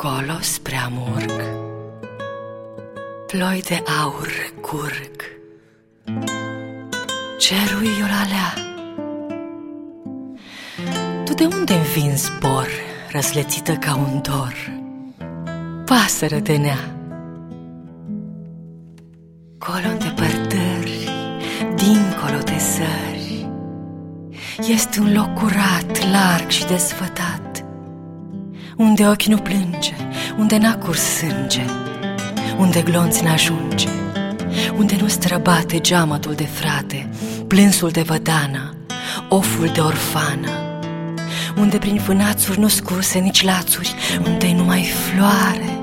Colo spre amurg. Ploi de aur curg. Cerul iolalea Tu de unde vin zbor Răslețită ca un dor? Pasără de nea. Colo în depărtări Dincolo de sări Este un loc curat, larg și desfătat Unde ochi nu plânge, unde n-a curs sânge Unde glonț n-ajunge Unde nu străbate geamătul de frate Plânsul de vădană, oful de orfană Unde prin fânațuri nu scurse nici lațuri Unde nu mai floare,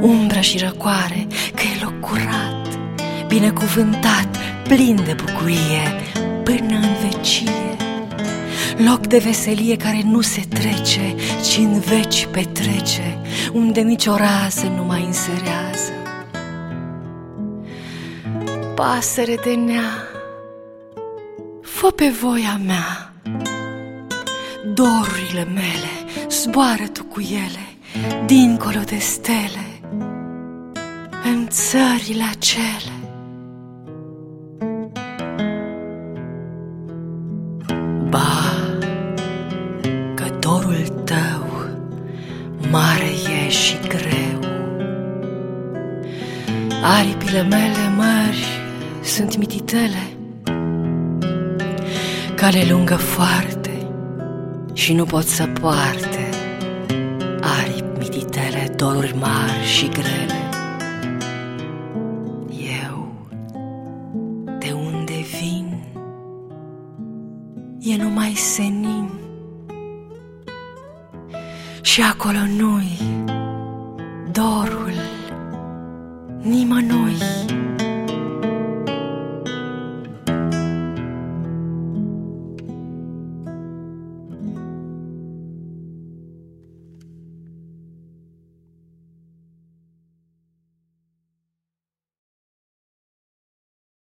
umbră și răcoare Că e loc curat binecuvântat, plin de bucurie, până în vecie. Loc de veselie care nu se trece, ci în veci petrece, unde nicio rază nu mai înserează. Pasăre de nea, fă pe voia mea, dorurile mele, zboară tu cu ele, dincolo de stele, în țările acele. Că dorul tău mare e și greu. Aripile mele mari sunt mititele Cale lungă foarte și nu pot să poarte. Aripi mititele, doruri mari și grele. E numai senin Și acolo nu-i dorul nimănui